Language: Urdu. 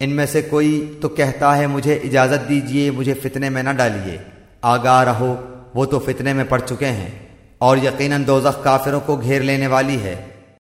ان میں سے کوئی تو کہتا ہے مجھے اجازت دیجیے، مجھے فتنے میں نہ ڈالیے۔ آگاہ رہو، وہ تو فتنے میں پڑ چکے ہیں۔ اور یقیناً دوزخ کافروں کو گھیر لینے والی ہے۔